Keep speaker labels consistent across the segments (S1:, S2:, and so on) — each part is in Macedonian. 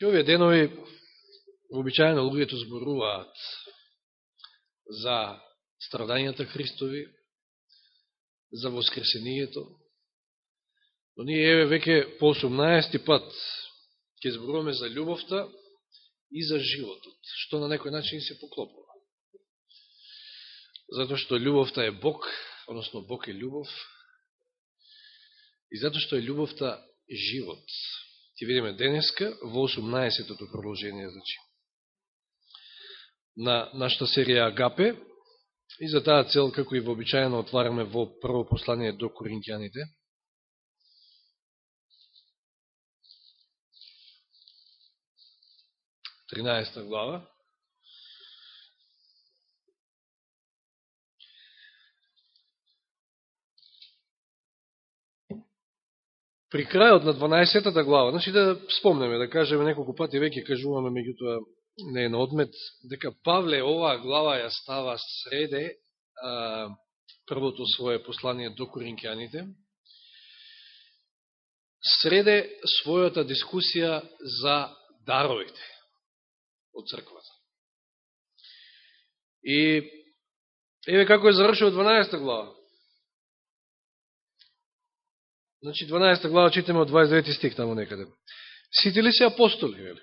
S1: И овие денови вообичајано луѓето зборуваат за страданијата Христови, за воскресението, но ние еве веќе по 18 пат ќе зборуваме за љубовта и за животот, што на некој начин се поклопува. Затоа што љубовта е Бог, односно Бог е љубов, и затоа што е љубовта живот ќе видиме денеска во 18-тото продолжение, значи, на нашата серија Агапе, и за таа цел, како и вообичајано, отвараме во прво послание до Коринтијаните, Тринаеста глава. При крајот на 12-та глава, значи да спомнеме, да кажеме неколку пати, веќе кажуваме, меѓутоа не е на одмет, дека Павле оваа глава ја става среде а, првото свое послание до коринќаните, среде својата дискусија за даровите од црквата. И еве како е завршил 12 глава. Значи, 12 глава читаме од 29 стих таму некаде. Сите ли се апостоли, вели?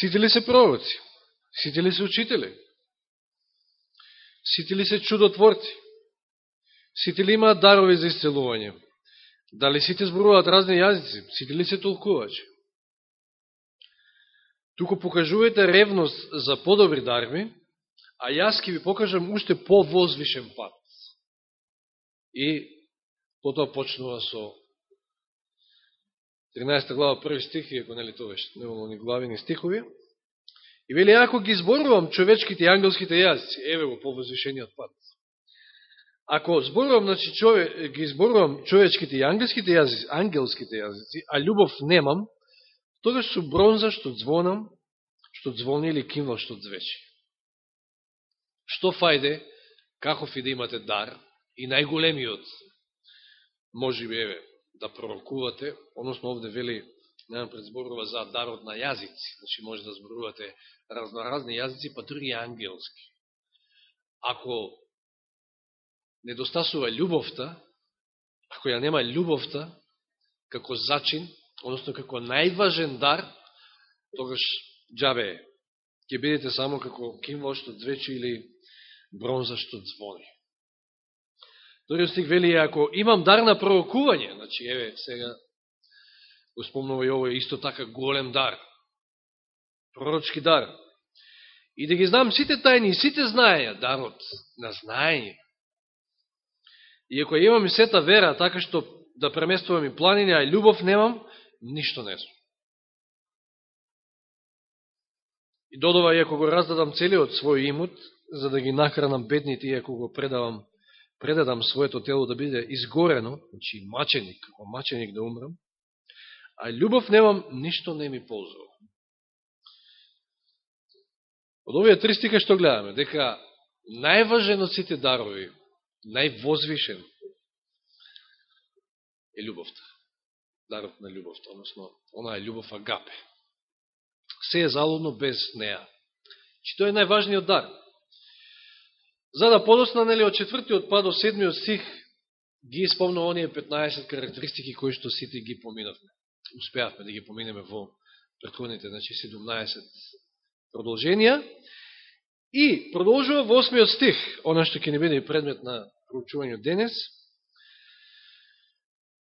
S1: Сите ли се пророци? Сите ли се учители? Сите ли се чудотворци? Сите ли имаат дарови за исцелување? Дали сите зборуваат разни јазици? Сите ли се толкувачи? Туку покажувате ревност за подобри дарби, а јас ки ви покажам уште по-возвишен пат. И потоа почнува со 13 глава први стих, иако нели тоа беше немало ни главини стихови, и вели, ако ги зборувам човечките и ангелските јазици, еве го повозвишениот пат. Ако зборувам, значи, чове, ги зборувам човечките и ангелските јазици, ангелските јазици, а љубов немам, тогаш су бронза што звонам, што звони или кимвал што звечи. Што фајде, каков и да имате дар, и најголемиот може би, еве, да пророкувате, односно овде вели, немам предзборува за дарот на јазици, значи може да зборувате разноразни јазици, па други ангелски. Ако недостасува љубовта, ако ја нема љубовта, како зачин, односно како најважен дар, тогаш джабе е. Ке бидете само како кимвал што двечи или бронза што звони. Вториот стих вели, ако имам дар на пророкување, значи, еве, сега го спомнува и ово исто така голем дар, пророчки дар, и да ги знам сите тајни, сите знаења, дарот на знаење. И ако имам и сета вера, така што да преместувам и планини, а и љубов немам, ништо не сум. И додова, и ако го раздадам целиот свој имот, за да ги нахранам бедните, и ако го предавам предадам своето тело да биде изгорено, значи маченик, како маченик да умрам, а љубов немам, ништо не ми ползува. Од овие три стика што гледаме, дека најважен од сите дарови, највозвишен е љубовта. Дарот на љубовта, односно, она е љубов агапе. Се е залудно без неа. Значи, Чи тој е најважниот дар. За да подосна, нели, од четвртиот па до седмиот стих, ги исполнува оние 15 карактеристики кои што сите ги поминавме. Успеавме да ги поминеме во претходните, значи 17 продолженија. И продолжува во 8 стих, оно што ќе не биде предмет на проучување денес,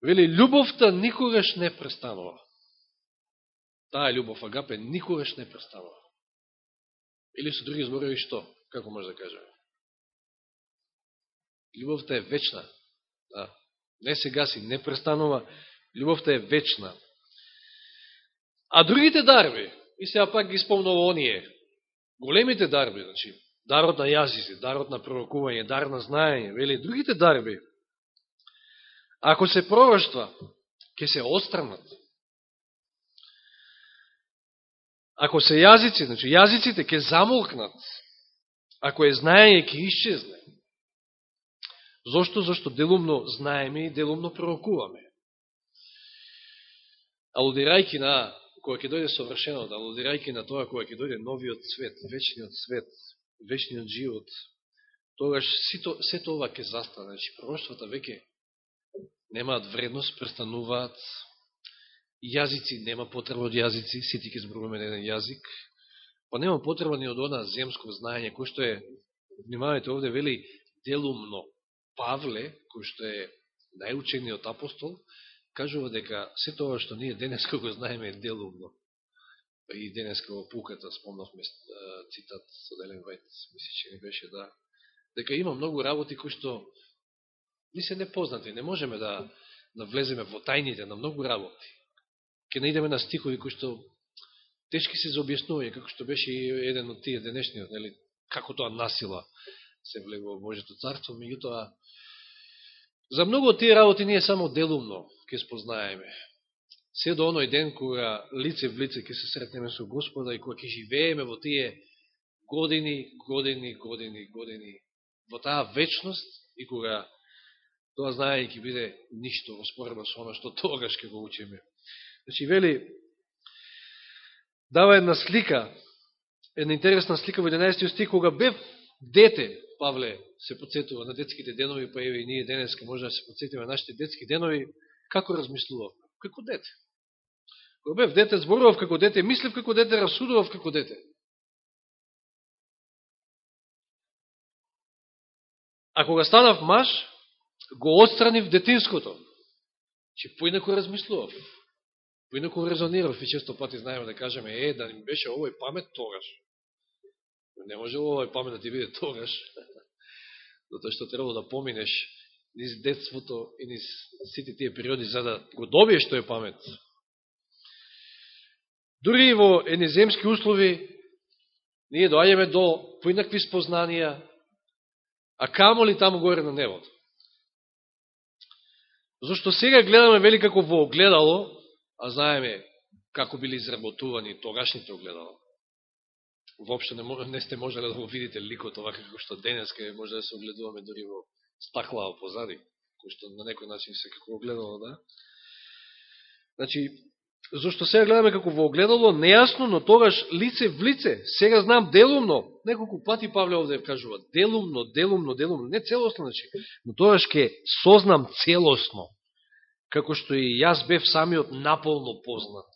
S1: вели, љубовта никогаш не престанува. Таа љубов агапе никогаш не престанува. Или со други зборови што? Како може да кажеме? Љубовта е вечна. Да. Не се гаси, не престанува. Љубовта е вечна. А другите дарби, и сега пак ги спомнува оние, големите дарби, значи, дарот на јазици, дарот на пророкување, дар на знаење, вели, другите дарби, ако се пророќства, ќе се отстранат. Ако се јазици, значи, јазиците ќе замолкнат. Ако е знаење, ќе исчезне. Зошто? Зошто делумно знаеме и делумно пророкуваме. Алудирајки на кога ќе дојде совршеното, алудирајки на тоа кога ќе дојде новиот свет, вечниот свет, вечниот живот, тогаш сито, сето ова ќе застане. Значи, пророќствата веќе немаат вредност, престануваат, јазици, нема потреба од јазици, сите ќе зборуваме на еден јазик, па нема потреба ни од она земско знаење, кој што е, внимавајте овде, вели делумно. Павле, кој што е најучениот апостол, кажува дека се тоа што ние денеска го знаеме е делумно. И денеска во пуката спомнавме цитат со Делен Вајт, мисли, че не беше да, дека има многу работи кои што ни се непознати, не можеме да, да влеземе во тајните на многу работи. Ке наидеме на стихови кои што тешки се за објаснување, како што беше и еден од тие денешниот, нели, како тоа насила се влегува во Божето царство, меѓутоа За многу од тие работи ние само делумно ќе спознаеме. Се до оној ден кога лице в лице ќе се сретнеме со Господа и кога ќе живееме во тие години, години, години, години, во таа вечност и кога тоа знаење ќе биде ништо во споредба со оно што тогаш ќе го учиме. Значи, вели, дава една слика, една интересна слика во 11 стих, кога бев дете, Павле се подсетува на детските денови, па еве и ние денеска може да се подсетиме на нашите детски денови, како размислував? Како дете. Кога бев дете, зборував како дете, мислев како дете, расудував како дете. А кога станав маж, го отстранив детинското. Че поинако размислував. Поинако резонирав и често пати знаеме да кажеме, е, да ни беше овој памет тогаш. Не може овој памет да ти биде тогаш затоа што треба да поминеш низ детството и низ сите тие периоди за да го добиеш тој памет. Дури и во енеземски услови ние доаѓаме до поинакви спознанија, а камо ли таму горе на небото? Зошто сега гледаме вели како во огледало, а знаеме како били изработувани тогашните огледало воопшто не, не сте можеле да го видите ликот ова како што денес денеска може да се огледуваме дори во стаклава позади, кој што на некој начин се како огледало, да? Значи, зашто сега гледаме како во огледало, нејасно, но тогаш лице в лице, сега знам делумно, неколку пати Павле овде кажува, делумно, делумно, делумно, не целосно, значи, но тогаш ке сознам целосно, како што и јас бев самиот наполно познат.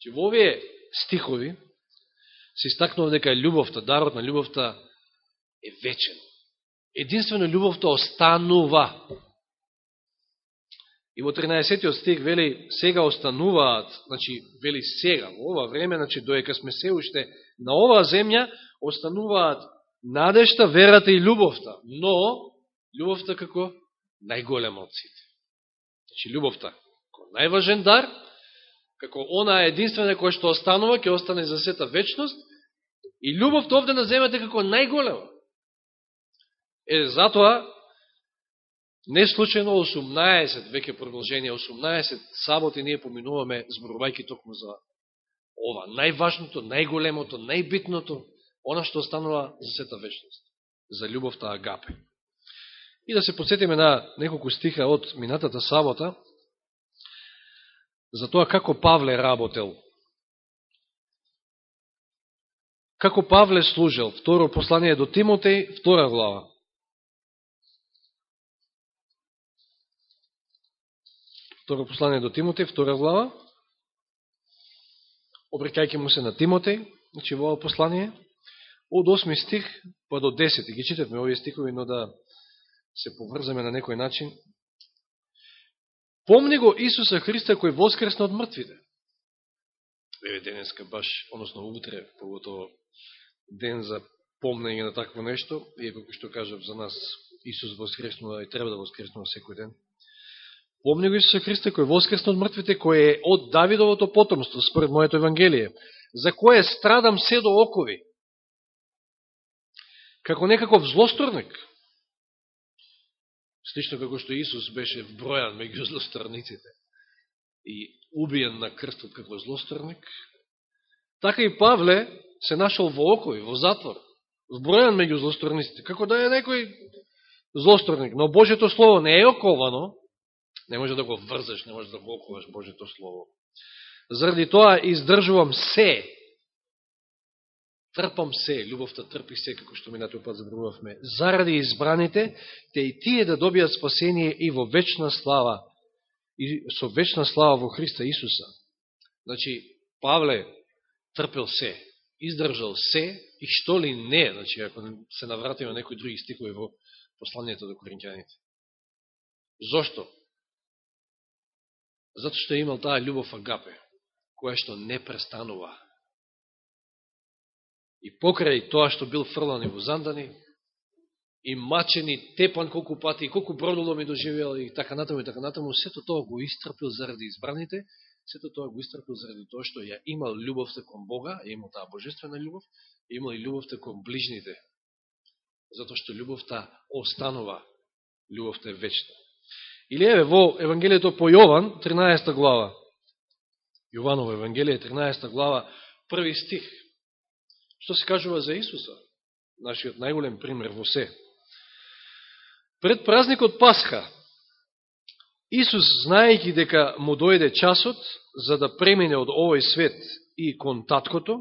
S1: Че во овие стихови се истакнува дека љубовта, дарот на љубовта е вечен. Единствено љубовта останува. И во 13 стих вели сега остануваат, значи вели сега, во ова време, значи доека сме се уште на оваа земја, остануваат надешта, верата и љубовта. Но, љубовта како најголема од сите. Значи, љубовта како најважен дар, како она е единствена која што останува, ќе остане за сета вечност, и љубовта овде на земјата како најголема. Е, затоа, не случайно 18, веќе продолжение 18 саботи ние поминуваме зборувајки токму за ова, најважното, најголемото, најбитното, она што останува за сета вечност, за љубовта Агапе. И да се подсетиме на неколку стиха од минатата сабота, за тоа како Павле работел. Како Павле служел. Второ послание до Тимотеј, втора глава. Второ послание до Тимотеј, втора глава. Обрекајќи му се на Тимотеј, значи во ова послание, од 8 стих па до 10. Ги читавме овие стихови, но да се поврзаме на некој начин. Помни го Исуса Христа кој воскресна од мртвите. Еве денеска баш, односно утре, поготово ден за помнење на такво нешто, иако кој што кажав за нас, Исус воскреснува и треба да воскреснува секој ден. Помни го Исуса Христа кој воскресна од мртвите, кој е од Давидовото потомство, според моето Евангелие, за кое страдам се до окови, како некаков злосторник, слично како што Исус беше вбројан меѓу злосторниците и убиен на крстот како злосторник, така и Павле се нашол во окови, во затвор, вбројан меѓу злосторниците, како да е некој злосторник. Но Божето Слово не е оковано, Не може да го врзаш, не може да го окуваш Божето Слово. Заради тоа издржувам се. Трпам се, љубовта трпи се, како што минатиот пат забрувавме. Заради избраните, те и тие да добијат спасение и во вечна слава, и со вечна слава во Христа Исуса. Значи, Павле трпел се, издржал се, и што ли не, значи, ако се навратиме на некои други стикови во посланието до коринќаните. Зошто? Зато што е имал таа љубов агапе, која што не престанува. И покрај тоа што бил фрлани во зандани, и мачени, тепан колку пати, и колку бродоломи доживел, и така натаму, и така натаму, сето тоа го истрпил заради избраните, сето тоа го истрпил заради тоа што ја имал љубовта кон Бога, ја имал таа божествена љубов, ја имал и љубовта кон ближните, затоа што љубовта останува, љубовта е вечна. Или еве во Евангелието по Јован, 13 глава. Јованово Евангелие, 13 глава, први стих. Што се кажува за Исуса? Нашиот најголем пример во се. Пред празникот Пасха, Исус, знаејќи дека му дојде часот за да премине од овој свет и кон таткото,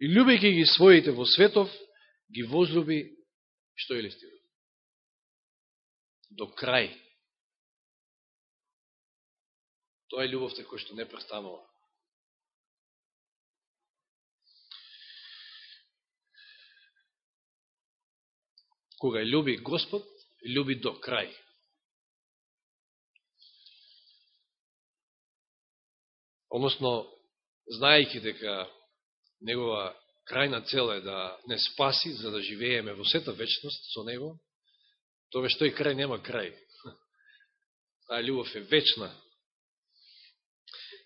S1: и любејќи ги своите во светов, ги возлюби, што е ли? До крај. Тоа е љубовта која што не престанува. Кога љуби Господ, љуби до крај. Односно, знаејќи дека негова крајна цел е да не спаси, за да живееме во сета вечност со него, тоа што и крај нема крај. Таа љубов е вечна,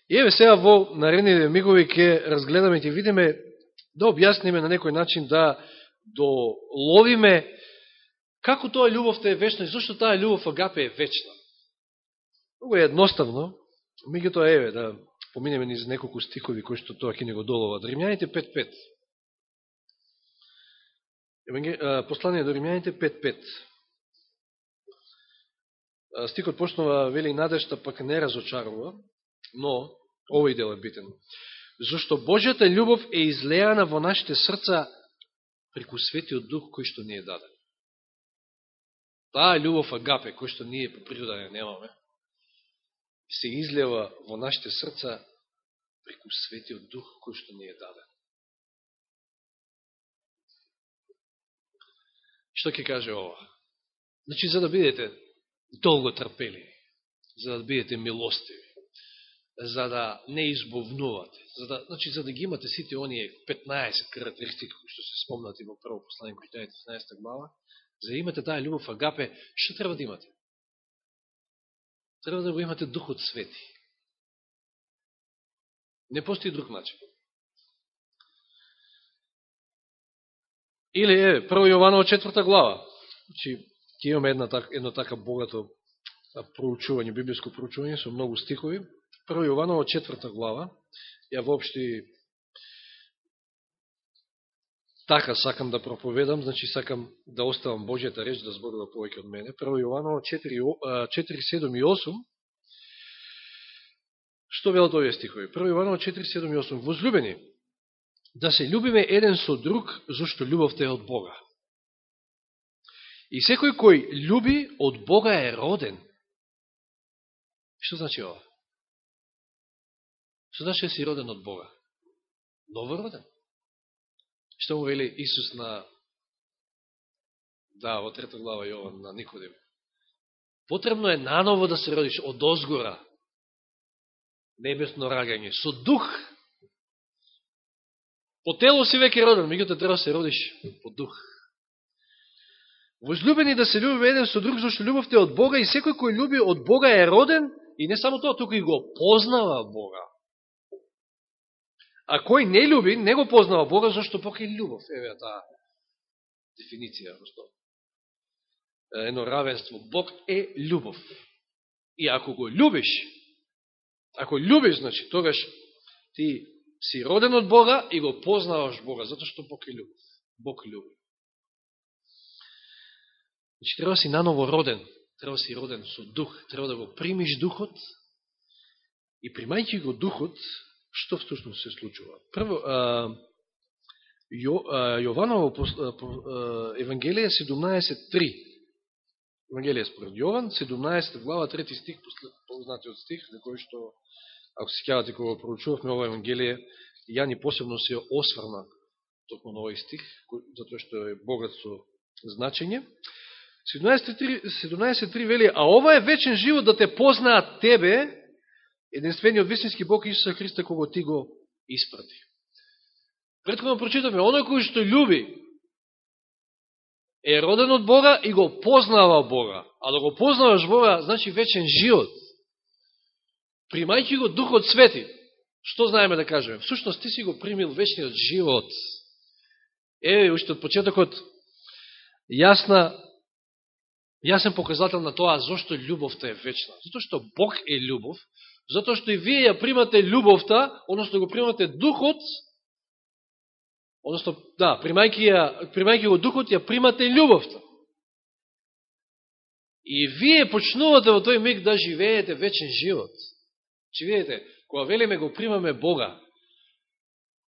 S1: И еве сега во наредните мигови ќе разгледаме, ќе видиме, да објасниме на некој начин, да доловиме како тоа љубовта е вечна и зашто таа љубов агапе е вечна. Много е едноставно, меѓутоа еве да поминеме низ неколку стихови кои што тоа ќе не го доловат. Римјаните 5.5. Послание до Римјаните 5.5. Стикот почнува, вели, надежта пак не разочарува, Но, овој дел е битен. Зошто Божјата љубов е излеана во нашите срца преку светиот дух кој што ни е даден. Таа љубов агапе, кој што ние по природа не немаме, се излева во нашите срца преку светиот дух кој што ни е даден. Што ќе каже ова? Значи, за да бидете долго трпели, за да бидете милостиви, за да не избовнувате, за да, значи, за да ги имате сите оние 15 карактеристики кои што се спомнати во прво послание кој 13 глава, за да имате таа љубов агапе, што треба да имате? Треба да го имате Духот Свети. Не постои друг начин. Или, е, прво Јованово четврта глава. Значи, ќе имаме една, едно така богато проучување, библиско проучување со многу стихови. Прво Јованово четврта глава, ја воопшти така сакам да проповедам, значи сакам да оставам Божјата реч да зборува повеќе од мене. Прво Јованово 4, 4, 7 и 8, Што велат овие стихови? Прво Јованово 4, 7 и 8. Возлюбени, да се любиме еден со друг, зашто љубовта е од Бога. И секој кој љуби од Бога е роден. Што значи ова? Што значи да си роден од Бога? Новороден. Што му вели Исус на да, во трета глава Јован на Никодим. Потребно е наново да се родиш од озгора. Небесно рагање. Со дух. По тело си веќе роден, меѓуто треба да се родиш по дух. Возлюбени да се љуби еден со друг, зашто љубовта е од Бога и секој кој љуби од Бога е роден и не само тоа, туку и го познава Бога. А кој не люби, не го познава Бога, зашто Бог е љубов. Еве таа дефиниција, односно едно равенство. Бог е љубов. И ако го љубиш, ако љубиш, значи, тогаш ти си роден од Бога и го познаваш Бога, затоа што Бог е љубов. Бог љуби. Значи, треба си наново роден. треба си роден со дух, треба да го примиш духот и примајќи го духот, што всушност се случува? Прво, а, Јо, а, Јованово Евангелие 17.3 Евангелие според Јован, 17 глава, 3 стих, познатиот стих, за кој што, ако се кјавате кога проучувавме ова Евангелие, Јани посебно се осврна токму на овој стих, затоа што е богат со значење. 17.3 вели, а ова е вечен живот да те познаат тебе, единствениот вистински Бог Исуса Христа, кого ти го испрати. Предходно прочитаме, оној кој што љуби, е роден од Бога и го познава Бога. А да го познаваш Бога, значи вечен живот. Примајќи го Духот Свети, што знаеме да кажеме? Всушност, ти си го примил вечниот живот. Еве, уште од почетокот, јасна, јасен показател на тоа зашто љубовта е вечна. Зато што Бог е љубов, затоа што и вие ја примате љубовта, односно го примате Духот, односно, да, примајќи, ја, примајќи го Духот, ја примате љубовта. И вие почнувате во тој миг да живеете вечен живот. Че видите, кога велиме го примаме Бога,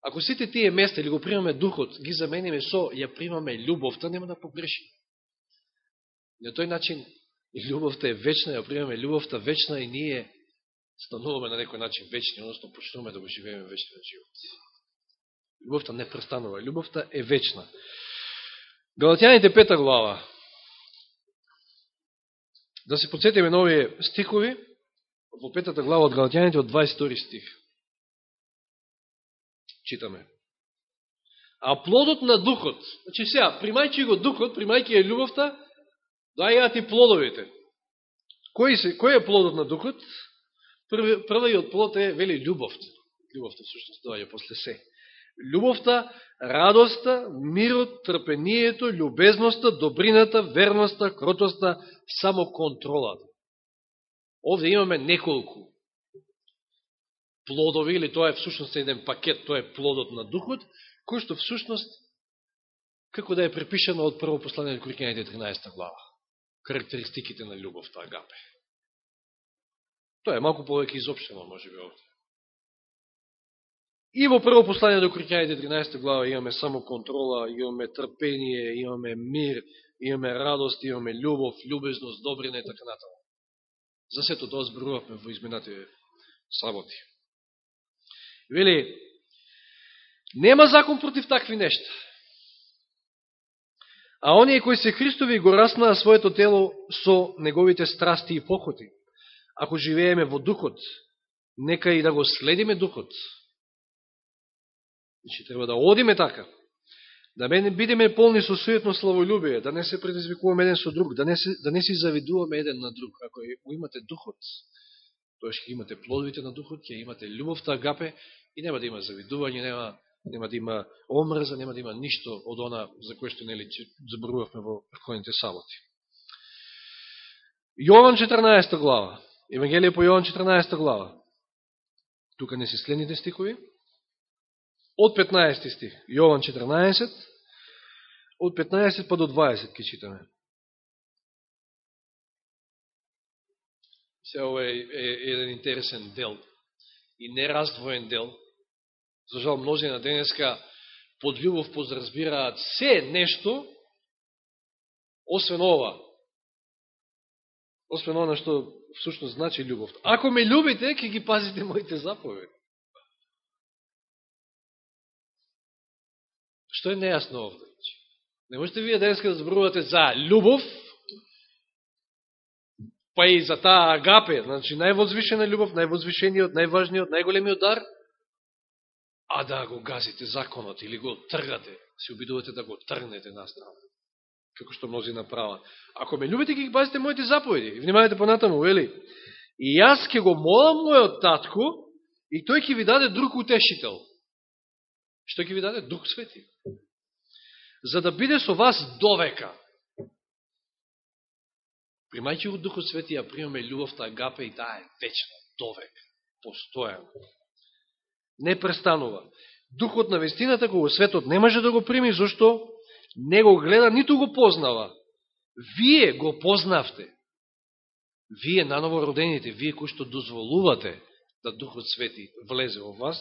S1: ако сите тие места или го примаме Духот, ги замениме со ја примаме љубовта, нема да погреши. На тој начин љубовта е вечна, ја примаме љубовта вечна и ние стануваме на некој начин вечни, односно почнуваме да го живееме вечниот живот. Любовта не престанува, любовта е вечна. Галатјаните пета глава. Да се подсетиме на овие стихови, во петата глава од Галатјаните од 22 стих. Читаме. А плодот на духот, значи сега, примајќи го духот, примајќи ја љубовта, дајаат и плодовите. Кој, се, кој е плодот на духот? Прва и од плод е, вели, љубовта. Љубовта, всушност, доаѓа после се. Љубовта, радоста, мирот, трпението, љубезноста, добрината, верноста, кротоста, самоконтролата. Овде имаме неколку плодови, или тоа е всушност еден пакет, тоа е плодот на духот, кој што всушност, како да е препишено од прво послание на Коринјаните 13 глава. Карактеристиките на љубовта агапе. Тоа е малку повеќе изобштено, може би, овде. И во прво послание до Коринјаните 13 глава имаме само контрола, имаме трпение, имаме мир, имаме радост, имаме љубов, љубезност, добрина и така натаму. За сето тоа зборувавме во изминатите саботи. Вели, нема закон против такви нешта. А оние кои се Христови го раснаа своето тело со неговите страсти и похоти. Ако живееме во духот, нека и да го следиме духот. Значи, треба да одиме така да не бидеме полни со суетно славолюбие, да не се предизвикуваме еден со друг, да не, се, да не си завидуваме еден на друг. Ако го имате духот, тоа ќе имате плодовите на духот, ќе имате љубовта агапе и нема да има завидување, нема, нема да има омрза, нема да има ништо од она за кое што нели заборувавме во предходните саботи. Јован 14 глава. Евангелие по Јован 14 глава. Тука не се следните стихови од 15 стих, Јован 14, од 15 па до 20 ќе читаме. Се ова е, е, еден интересен дел и нераздвоен дел. За жал, мнози на денеска под љубов подразбираат се нешто, освен ова. Освен ова што всушност значи љубов. Ако ме љубите, ќе ги пазите моите заповеди. Што е нејасно овде? Не можете вие денеска да зборувате за љубов, па и за таа агапе, значи највозвишена љубов, највозвишениот, најважниот, најголемиот дар, а да го газите законот или го тргате, се обидувате да го тргнете настрана. Како што мнози направат. Ако ме љубите, ги пазите моите заповеди. Внимавайте понатаму, вели. И јас ќе го молам мојот татко, и тој ќе ви даде друг утешител. Што ќе ви даде? Дух Свети за да биде со вас довека. Примајќи го Духот Свети, ја примаме љубовта агапе и таа е вечна, довека, постојана. Не престанува. Духот на вестината кога светот не може да го прими, зашто не го гледа, ниту го познава. Вие го познавте. вие наново родените, вие кои што дозволувате да Духот Свети влезе во вас,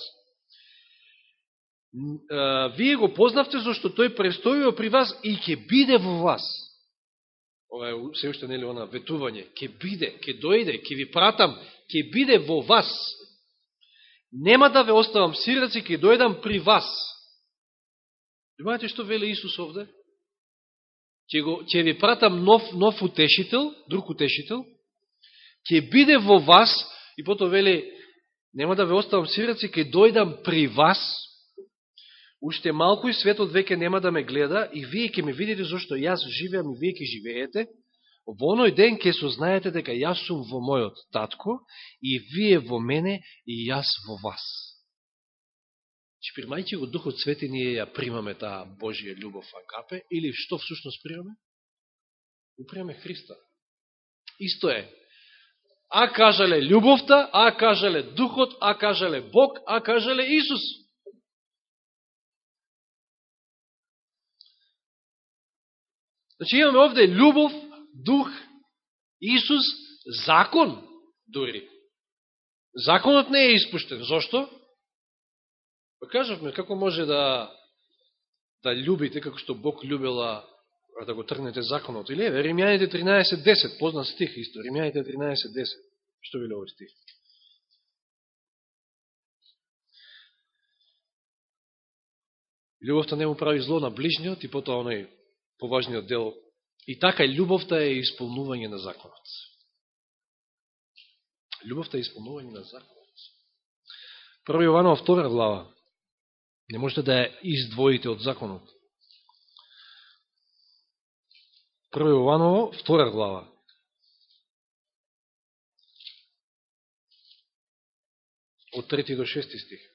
S1: вие го познавте зашто тој престојува при вас и ќе биде во вас. Ова е се уште нели она ветување. Ќе биде, ќе дојде, ќе ви пратам, ќе биде во вас. Нема да ве оставам сираци, ќе дојдам при вас. Внимавате што веле Исус овде? Ќе, го, ќе ви пратам нов, нов утешител, друг утешител, ќе биде во вас, и потоа вели, нема да ве оставам сираци, ќе дојдам при вас, уште малку и светот веќе нема да ме гледа и вие ќе ме видите зашто јас живеам и вие ќе живеете, во оној ден ќе сознаете дека јас сум во мојот татко и вие во мене и јас во вас. Че примајќи го Духот Свети, ние ја примаме таа Божија љубов агапе, или што всушност примаме? Упримаме Христа. Исто е. А кажале љубовта, а кажале Духот, а кажале Бог, а кажале Исус. Значи имаме овде љубов, дух, Исус, закон дури. Законот не е испуштен. Зошто? Па кажавме, како може да да љубите, како што Бог љубела да го тргнете законот. Или еве, Римјаните 13.10, познат стих исто, Римјаните 13.10. Што биле овој стих? Љубовта не му прави зло на ближниот и потоа оној поважниот дел. И така, љубовта е исполнување на законот. Љубовта е исполнување на законот. Прво Јованова втора глава. Не можете да ја издвоите од законот. Прво Јованово, втора глава. Од трети до шести стих.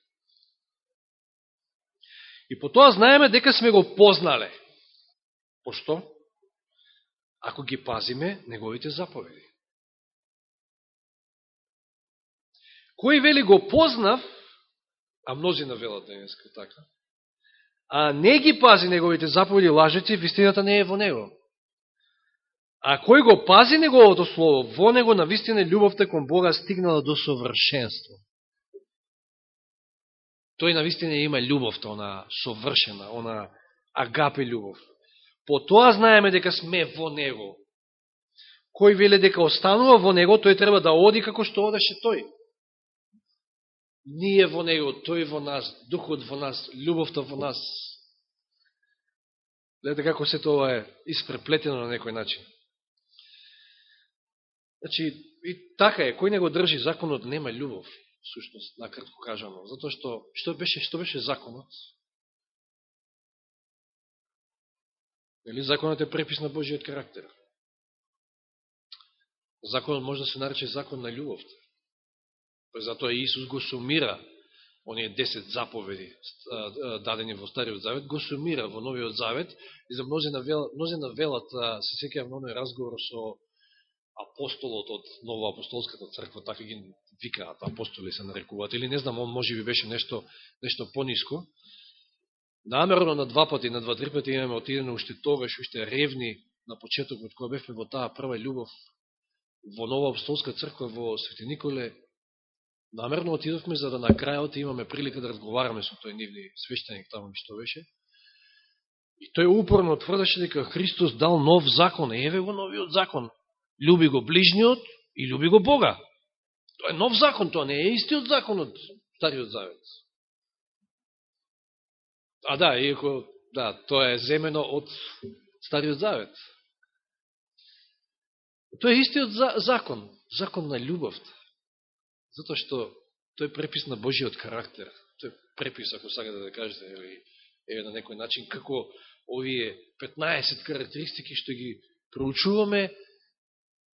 S1: И по тоа знаеме дека сме го познале. Пошто? Ако ги пазиме неговите заповеди. Кој вели го познав, а мнози навелат денеска да така, а не ги пази неговите заповеди лажеци, вистината не е во него. А кој го пази неговото слово, во него на вистина љубовта кон Бога стигнала до совршенство. Тој на вистина има љубовта, она совршена, она агапе љубов. По тоа знаеме дека сме во Него. Кој веле дека останува во Него, тој треба да оди како што одеше тој. Ние во Него, тој во нас, Духот во нас, љубовта во нас. Гледате како се тоа е испреплетено на некој начин. Значи, и така е, кој не го држи законот, нема љубов, сушност, накратко кажано. Затоа што, што беше, што беше законот? Нели законот е препис на Божиот карактер. Законот може да се нарече закон на љубовта. Па затоа Иисус го сумира оние 10 заповеди дадени во Стариот Завет, го сумира во Новиот Завет и за мнозина велат, мнози навелат се секија оној разговор со апостолот од Нова апостолската црква, така ги викаат апостоли се нарекуваат, или не знам, он може би беше нешто, нешто пониско, намерно на два пати, на два-три пати имаме отидено уште тогаш, уште ревни на почетокот, која бевме во таа прва љубов во Нова Апостолска црква во Свети Николе, намерно отидовме за да на крајот имаме прилика да разговараме со тој нивни свештеник таму што беше. И тој упорно тврдеше дека Христос дал нов закон, еве го новиот закон. Люби го ближниот и люби го Бога. Тоа е нов закон, тоа не е истиот закон од Стариот Завет. А да, иако, да, тоа е земено од Стариот Завет. Тоа е истиот закон, закон на љубовта. Затоа што тој е препис на Божиот карактер. Тој е препис, ако сакате да кажете, или на некој начин, како овие 15 карактеристики што ги проучуваме,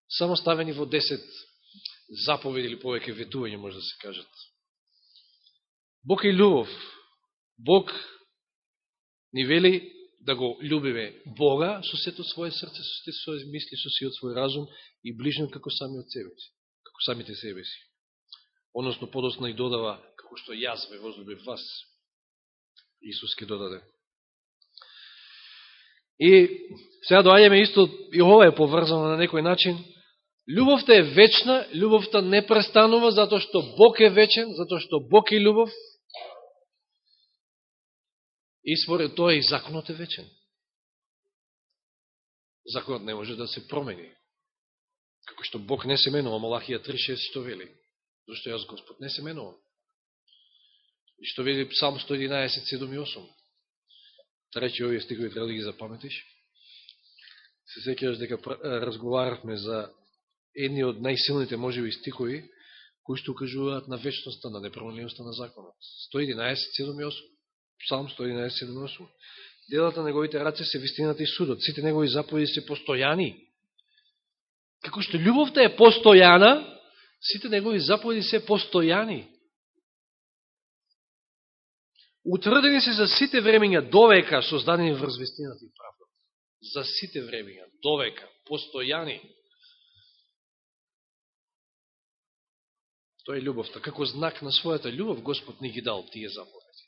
S1: само ставени во 10 заповеди или повеќе ветување, може да се кажат. Бог е љубов. Бог ни вели да го љубиме Бога со сето свое срце, со сето своје мисли, со сиот свој разум и ближно како самиот себе си, како самите себе си. Односно, подосна и додава, како што јас ве возлюбив вас, Исус ке додаде. И сега доаѓаме исто, и ова е поврзано на некој начин, Љубовта е вечна, љубовта не престанува, затоа што Бог е вечен, затоа што Бог е љубов. И според тоа и законот е вечен. Законот не може да се промени. Како што Бог не се менува, Малахија 3.6 што вели. Зашто јас Господ не се менувам. И што вели Псалм 111, 7 и 8. Трети овие стихови треба да ги запаметиш. Се секираш дека разговаравме за едни од најсилните можеби стихови, кои што укажуваат на вечноста, на непроменливостта на законот. 111, 7 и 8. Псалм 111, 7 и 8. Делата на неговите раце се вистината и судот. Сите негови заповеди се постојани. Како што љубовта е постојана, сите негови заповеди се постојани. Утврдени се за сите времења довека создадени врз вистината и правдата. За сите времења довека, постојани. Тоа е љубовта. Како знак на својата љубов, Господ ни ги дал тие заповеди.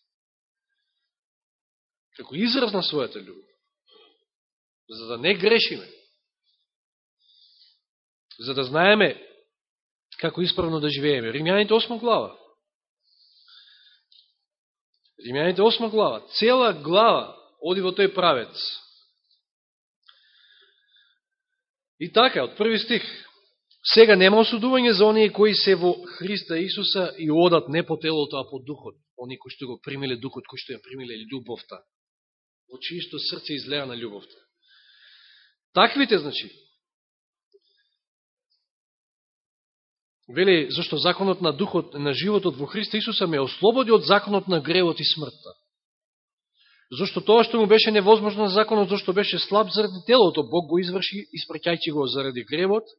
S1: Како израз на својата љубов. За да не грешиме. За да знаеме како исправно да живееме. Римјаните 8 глава. Римјаните 8 глава. Цела глава оди во тој правец. И така, од први стих. Сега нема осудување за оние кои се во Христа Исуса и одат не по телото, а по духот. Оние кои што го примиле духот, кои што ја примиле љубовта. Во чисто срце излеа на љубовта. Таквите, значи, Вели, зашто законот на духот, на животот во Христа Исуса ме ослободи од законот на гревот и смртта. Зошто тоа што му беше невозможно на законот, зашто беше слаб заради телото, Бог го изврши, испраќајќи го заради гревот,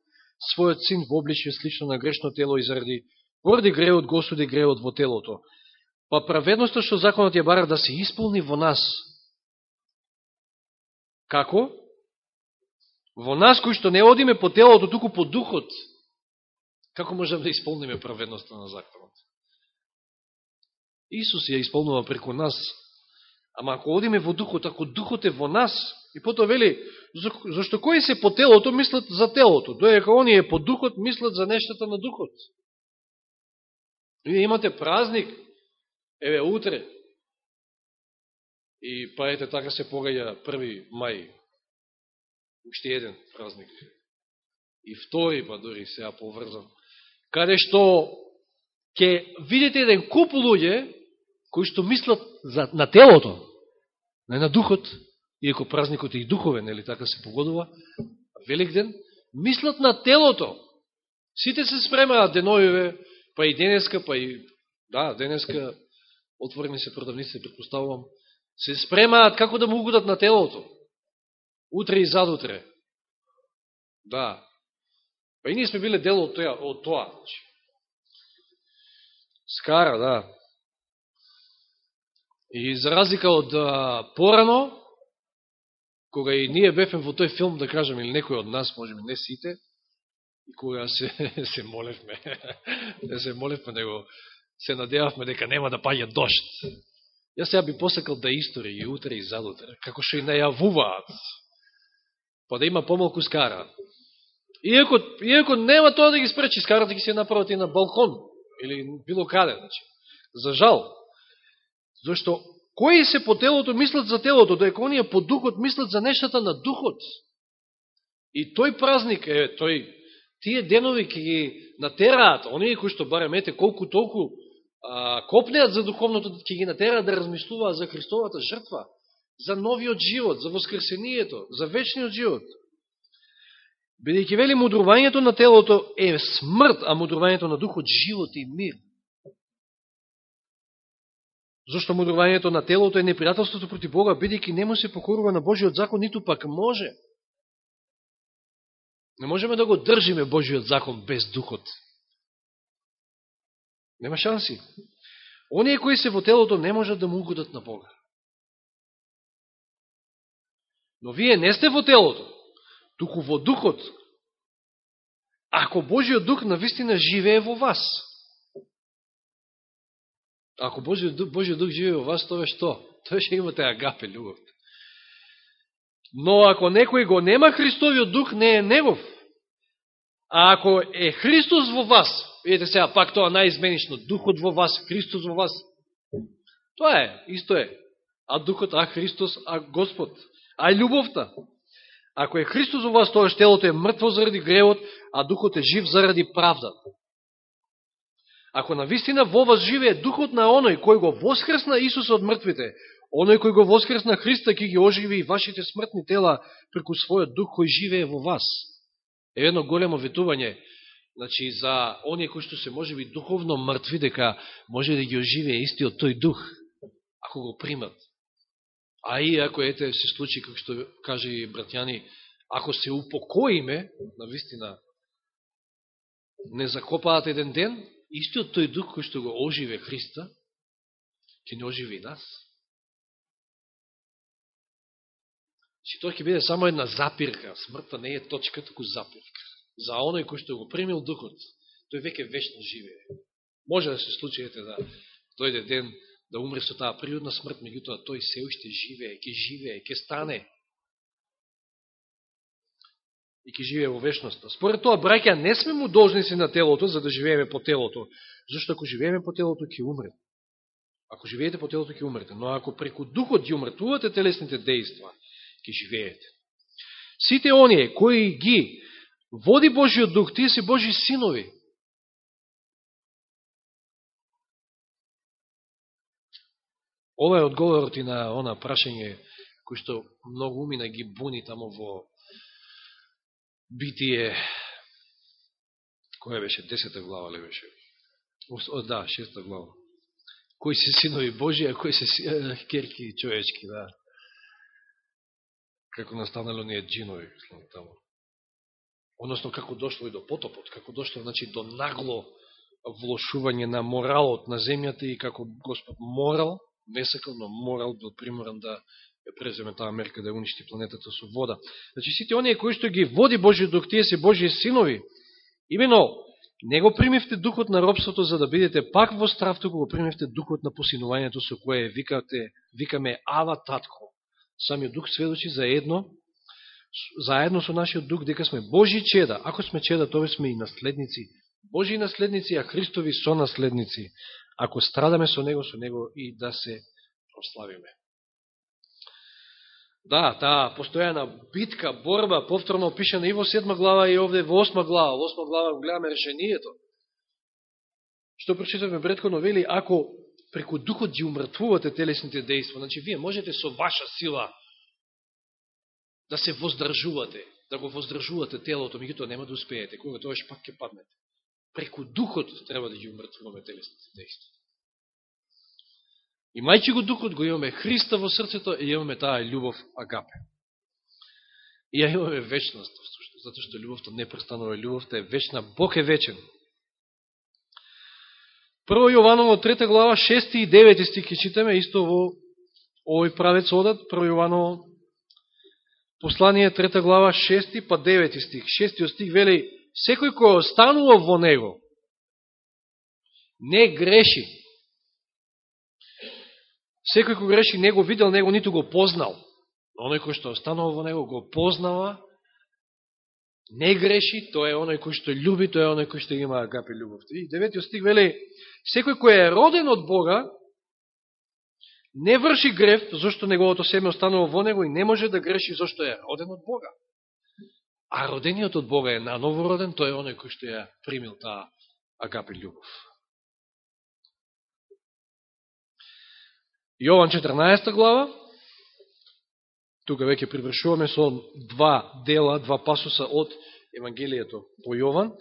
S1: својот син во обличие слично на грешно тело и заради поради гревот го осуди гревот во телото. Па праведноста што законот ја бара да се исполни во нас. Како? Во нас кои што не одиме по телото, туку по духот. Како можем да исполниме праведноста на законот? Исус ја исполнува преку нас, Ама ако одиме во духот, ако духот е во нас, и потоа вели, зашто кои се по телото мислат за телото, доека оние по духот мислат за нештата на духот. Вие имате празник, еве утре, и па ете така се погаја први мај, уште еден празник, и втори, па дори сега поврзан, каде што ќе видите еден куп луѓе, кои што мислат за, на телото, не на духот, иако празникот е и духовен, нели така се погодува, Великден, мислат на телото. Сите се спремаат деновиве, па и денеска, па и, да, денеска, отворени се продавници, предпоставувам, се спремаат како да му угодат на телото. Утре и задутре. Да. Па и ние сме биле дел од тоа. Од тоа. Значи. Скара, да. И за разлика од а, порано, кога и ние бефем во тој филм, да кажем, или некој од нас, можеме не сите, и кога се, се молевме, не се молевме, него се надевавме дека нема да паѓа дошт. Јас сега би посекал да истори и утре и задутре, како што и најавуваат, па да има помалку скара. Иако, иако нема тоа да ги спречи, скарата да ги се направат и на балкон, или било каде, значи. За жал, Зашто кои се по телото мислат за телото, доека оние по духот мислат за нештата на духот. И тој празник, е, тој, тие денови ке ги натераат, оние кои што барем, ете, колку толку а, копнеат за духовното, ќе ги натераат да размислуваат за Христовата жртва, за новиот живот, за воскресението, за вечниот живот. Бидејќи вели, мудрувањето на телото е смрт, а мудрувањето на духот живот и мир. Зошто мудрувањето на телото е непријателството против Бога, бидејќи не му се покорува на Божиот закон, ниту пак може. Не можеме да го држиме Божиот закон без духот. Нема шанси. Оние кои се во телото не можат да му угодат на Бога. Но вие не сте во телото, туку во духот. Ако Божиот дух на вистина живее во вас. Ако Божиот дух, Божиот дух живее во вас, тоа што? Тоа ќе имате агапе, любов. Но ако некој го нема Христовиот дух, не е негов. А ако е Христос во вас, видите сега пак тоа наизменично, духот во вас, Христос во вас, тоа е, исто е. А духот, а Христос, а Господ, а љубовта. Ако е Христос во вас, тоа телото е мртво заради гревот, а духот е жив заради правдата. Ако на вистина во вас живее духот на оној кој го воскресна Исус од мртвите, оној кој го воскресна Христа, ки ги оживи и вашите смртни тела преку својот дух кој живее во вас. Е едно големо ветување, значи, за оние кои што се може би духовно мртви, дека може да ги оживее истиот тој дух, ако го примат. А и ако ете се случи, како што каже и братјани, ако се упокоиме, на вистина, не закопаат еден ден, истиот тој дух кој што го оживе Христа, ќе не оживи нас. Че тоа ќе биде само една запирка. Смртта не е точка, току запирка. За оној кој што го примил духот, тој веќе вечно живее. Може да се случи ете да дојде ден да умре со таа природна смрт, меѓутоа тој се уште живее, ќе живее, ќе стане и ќе живее во вечноста. Според тоа, браќа, не сме му должници на телото, за да живееме по телото, зашто ако живееме по телото, ќе умрете. Ако живеете по телото, ќе умрете. Но ако преку духот ги умртувате телесните дејства, ќе живеете. Сите оние кои ги води Божиот дух, тие се Божи синови. Ова е одговорот и на она прашање кој што многу умина ги буни тамо во битие која беше десета глава ли беше? О, да, шеста глава. Кои се синови Божи, а кои се керки човечки, да. Како настанало ние джинови, тамо. Односно, како дошло и до потопот, како дошло значи, до нагло влошување на моралот на земјата и како Господ морал не сакал, но морал бил приморан да ја преземе таа мерка да ја уништи планетата со вода. Значи сите оние кои што ги води Божиот дух, тие се Божие синови. Имено, не го примивте духот на робството за да бидете пак во страв, туку го примивте духот на посинувањето со кое викате, викаме Ава Татко. Самиот дух сведочи за едно, заедно со нашиот дух дека сме Божи чеда. Ако сме чеда, тоа сме и наследници. Божи наследници, а Христови со наследници ако страдаме со Него, со Него и да се прославиме. Да, таа постојана битка, борба, повторно опишена и во седма глава и овде во осма глава. Во осма глава гледаме решението. Што прочитавме предходно, вели, ако преку духот ги умртвувате телесните дејства, значи вие можете со ваша сила да се воздржувате, да го воздржувате телото, меѓутоа нема да успеете, кога тоа пак ќе паднете преку духот треба да ги умртвуваме телесните действия. Имајќи го духот, го имаме Христа во срцето и имаме таа љубов агапе. И ја имаме вечност, затоа што љубовта не престанува, љубовта е вечна, Бог е вечен. Прво Јованово, трета глава, 6 и 9 стих читаме, исто во овој правец одат, прво Јованово, послание, трета глава, 6 па 9 стих. 6 стих вели, секој кој останува во него, не греши. Секој кој греши не го видел, него ниту го познал. Оној кој што останува во него го познава, не греши, тој е оној кој што љуби, тој е оној кој што има агапи љубовта. И деветиот стих вели, секој кој е роден од Бога, не врши греф, зашто неговото семе останува во него и не може да греши, зашто е роден од Бога. А родениот од Бога е наново роден, тој е оној кој што ја примил таа агапи љубов. Јован 14 глава, тука веќе привршуваме со два дела, два пасуса од Евангелието по Јован,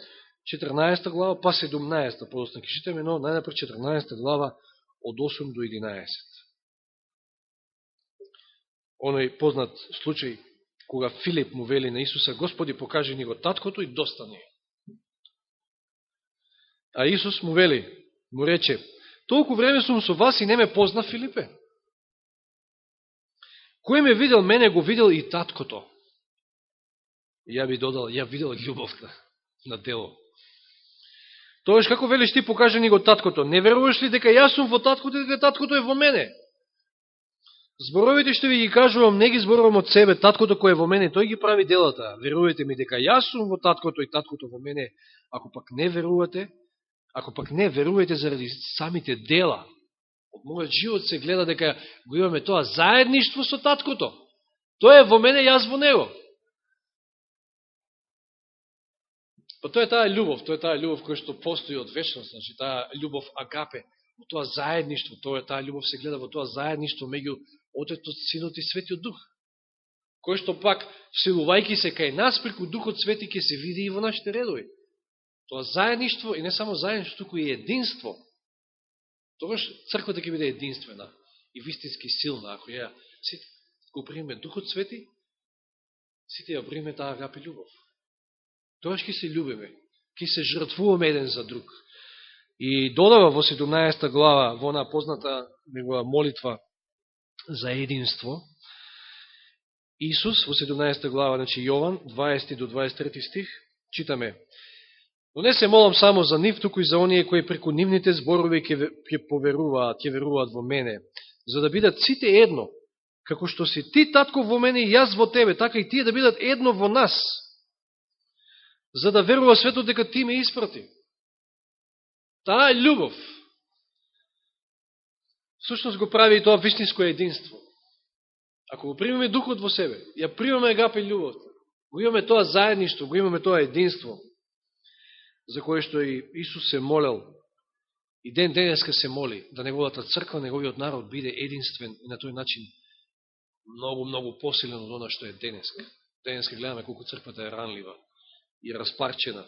S1: 14 глава, па 17, подосна ке читаме, но најнапред 14 глава од 8 до 11. Оној познат случај кога Филип му вели на Исуса, Господи, покажи ни го таткото и достани. А Исус му вели, му рече, толку време сум со вас и не ме позна Филипе. Кој ме видел, мене го видел и таткото. И ја би додал, ја видел љубовта на дело. Тоеш, како велиш ти, покажи ни го таткото. Не веруваш ли дека јас сум во таткото и дека таткото е во мене? Зборовите што ви ги кажувам, не ги зборувам од себе, таткото кој е во мене, тој ги прави делата. Верувате ми дека јас сум во таткото и таткото во мене. Ако пак не верувате, ако пак не верувате заради самите дела, од мојот живот се гледа дека го имаме тоа заедништво со таткото. Тој е во мене, јас во него. Па тоа е таа љубов, тоа е таа љубов која што постои од вечност, значи таа љубов агапе, во тоа заедништво, тоа е таа љубов се гледа во тоа заедништво меѓу Отецот, Синот и Светиот Дух. Кој што пак, силувајки се кај нас, преку Духот Свети, ќе се види и во нашите редови. Тоа заедништво, и не само заедништво, туку и единство. Тогаш црквата ќе биде единствена и вистински силна, ако ја сите го приеме Духот Свети, сите ја приеме таа гапи љубов. Тогаш ќе се љубиме, ќе се жртвуваме еден за друг. И додава во 17 глава, во она позната негова молитва, за единство. Исус во 17 глава, значи Јован, 20 до 23 стих, читаме Но не се молам само за нив, туку и за оние кои преку нивните зборови ќе поверуваат, ќе веруваат во мене, за да бидат сите едно, како што си ти, татко, во мене и јас во тебе, така и тие да бидат едно во нас, за да верува светот дека ти ме испрати. Таа е љубов, Сушност го прави и тоа вистинско единство. Ако го примеме духот во себе, ја примеме гапе љубовта, го имаме тоа заедништво, го имаме тоа единство, за кое што и Исус се молел, и ден денеска се моли, да неговата црква, неговиот народ биде единствен и на тој начин многу, многу посилен од оно што е денеска. Денеска гледаме колку црквата е ранлива и распарчена,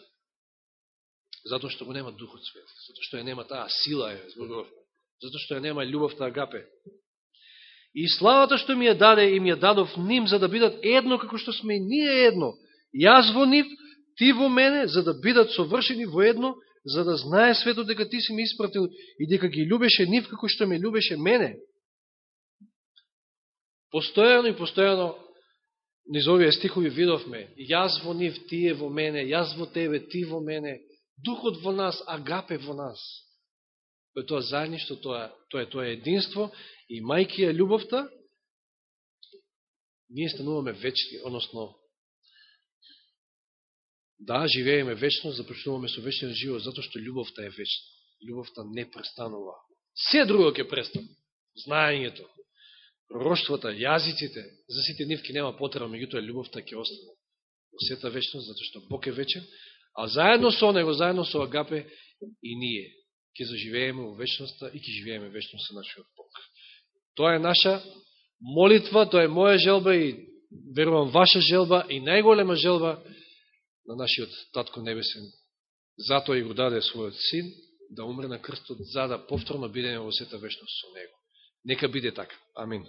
S1: затоа што го нема Духот Свет, затоа што ја нема таа сила, е, зборувавме затоа што ја нема љубовта агапе. И славата што ми ја даде, и ми ја дадов ним, за да бидат едно како што сме ние едно. Јас во нив, ти во мене, за да бидат совршени во едно, за да знае светот дека ти си ми испратил и дека ги любеше нив како што ме любеше мене. Постојано и постојано низ овие стихови видовме, јас во нив, тие во мене, јас во тебе, ти во мене, духот во нас, агапе во нас е тоа заедништо, тоа, тоа е тоа единство и мајки е љубовта, ние стануваме вечни, односно да, живееме вечно, започнуваме со вечен живот, затоа што љубовта е вечна. Љубовта не престанува. Се друго ќе престане. Знаењето, роштвата, јазиците, за сите нивки нема потреба, меѓутоа љубовта ќе остане во сета вечност, затоа што Бог е вечен, а заедно со Него, заедно со Агапе и ние ќе заживееме во вечноста и ќе живееме вечно со нашиот Бог. Тоа е наша молитва, тоа е моја желба и верувам ваша желба и најголема желба на нашиот Татко Небесен. Затоа и го даде својот син да умре на крстот за да повторно бидеме во сета вечност со него. Нека биде така. Амин.